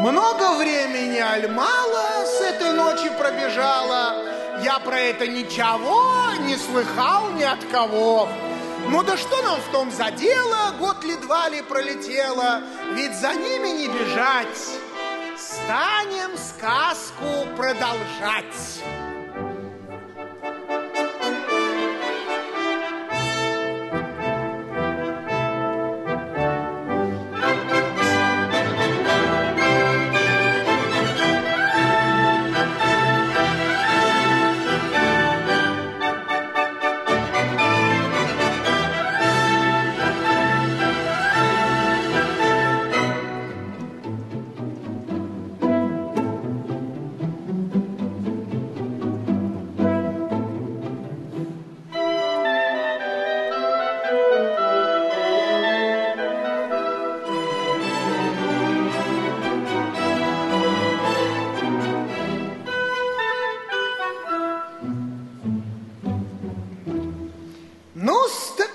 Много времени, аль мало с этой ночи пробежало. Я про это ничего не слыхал ни от кого. Ну да что нам в том за дело, год ли два ли пролетело, ведь за ними не бежать. Станем сказку продолжать.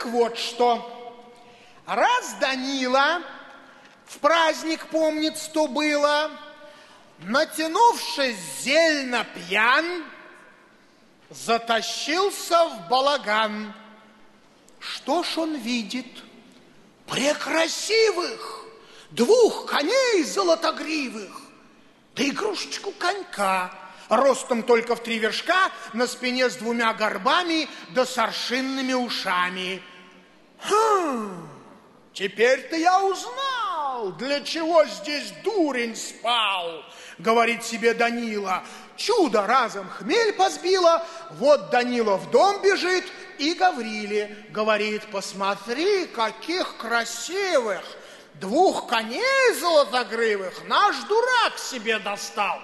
Так вот что. Раз Данила в праздник, помнит, что было, натянувшись зельно пьян, затащился в балаган. Что ж он видит? Прекрасивых двух коней золотогривых, да игрушечку конька, ростом только в три вершка, на спине с двумя горбами да с ушами. Хм, теперь-то я узнал, для чего здесь дурень спал, говорит себе Данила. Чудо разом хмель позбило, вот Данила в дом бежит, и Гавриле говорит, посмотри, каких красивых, двух коней золотогрывых наш дурак себе достал.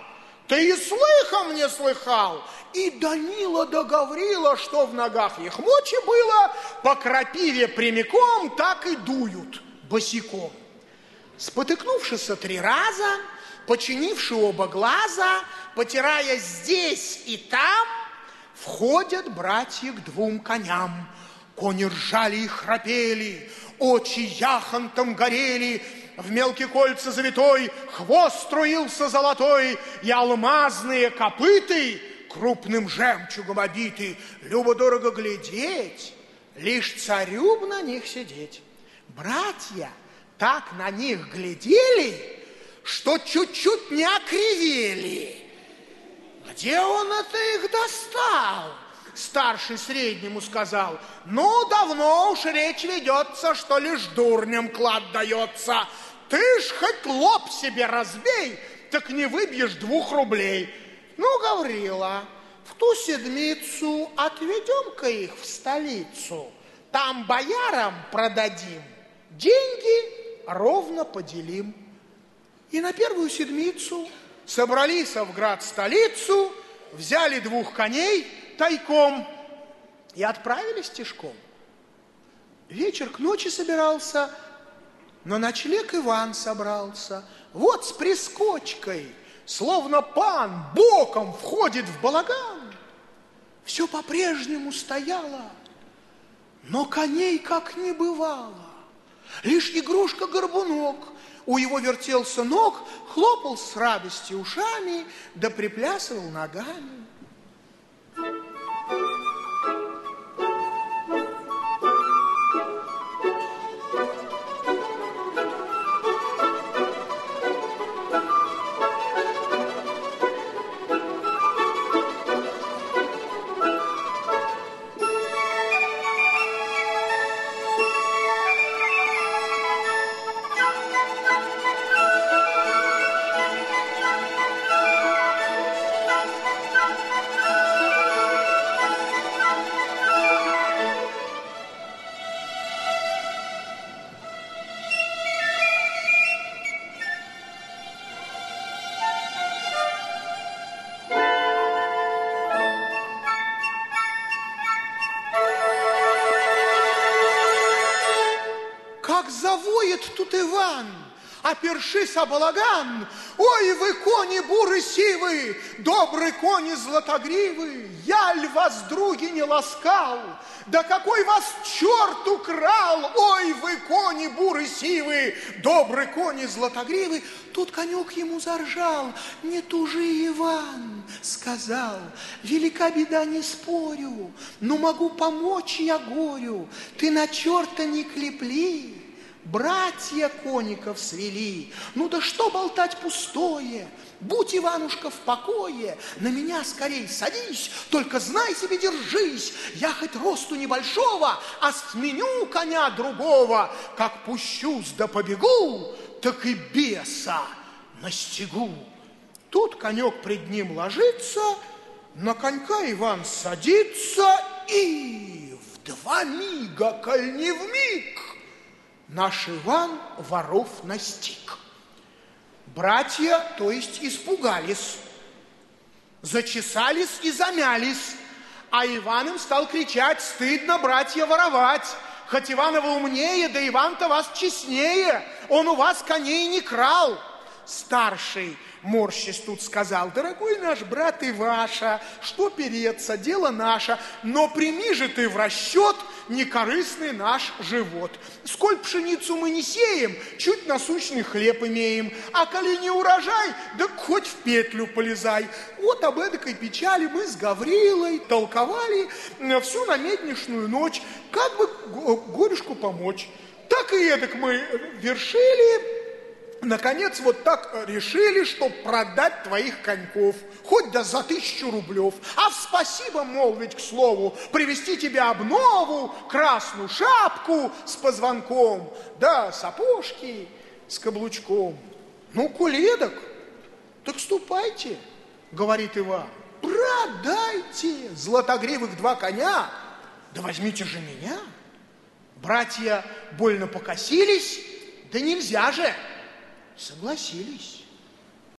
Ты и слыхом не слыхал. И Данила до Гаврила, что в ногах их мочи было, по крапиве прямиком так и дуют босиком. Спотыкнувшись три раза, починивши оба глаза, потирая здесь и там, входят братья к двум коням. Кони ржали и храпели, очи яхонтом горели, в мелкие кольца завитой, хвост струился золотой, и алмазные копыты крупным жемчугом обиты. Любо-дорого глядеть, лишь царю б на них сидеть. Братья так на них глядели, что чуть-чуть не окривели. Где он это их достал? Старший среднему сказал, ну, давно уж речь ведется, что лишь дурням клад дается. Ты ж хоть лоб себе разбей, так не выбьешь двух рублей. Ну, Гаврила, в ту седмицу отведем-ка их в столицу. Там боярам продадим, деньги ровно поделим. И на первую седмицу собрались в град столицу, взяли двух коней тайком и отправились тишком. Вечер к ночи собирался – на ночлег Иван собрался, вот с прискочкой, словно пан боком входит в балаган. Все по-прежнему стояло, но коней как не бывало. Лишь игрушка-горбунок у его вертелся ног, хлопал с радостью ушами, да приплясывал ногами. Как завоет тут Иван, опершись о балаган. Ой, вы, кони буры сивы, вы, добрые кони златогривы, я ль вас, други, не ласкал? Да какой вас черт украл? Ой, вы, кони буры сивы, добрые кони златогривы. Тут конек ему заржал. Не тужи, Иван, сказал, велика беда, не спорю, но могу помочь я горю. Ты на черта не клепли, Братья коников свели. Ну да что болтать пустое? Будь, Иванушка, в покое, на меня скорей садись, только знай себе, держись. Я хоть росту небольшого, а сменю коня другого. Как пущусь да побегу, так и беса настигу. Тут конек пред ним ложится, на конька Иван садится и в два мига, коль не в миг, наш Иван воров настиг. Братья, то есть, испугались, зачесались и замялись, а Иван им стал кричать, стыдно, братья, воровать. Хоть Иванова умнее, да Иван-то вас честнее, он у вас коней не крал. Старший морщись тут сказал, дорогой наш брат и ваша, что переться, дело наше, но прими же ты в расчет некорыстный наш живот. Сколь пшеницу мы не сеем, чуть насущный хлеб имеем, а коли не урожай, да хоть в петлю полезай. Вот об эдакой печали мы с Гаврилой толковали э, всю намеднишную ночь, как бы горюшку помочь. Так и эдак мы вершили, Наконец, вот так решили, что продать твоих коньков, хоть да за тысячу рублев. А в спасибо, мол, ведь к слову, привезти тебе обнову, красную шапку с позвонком, да сапожки с каблучком. Ну, куледок, так ступайте, говорит Иван, продайте златогривых два коня, да возьмите же меня. Братья больно покосились, да нельзя же, согласились.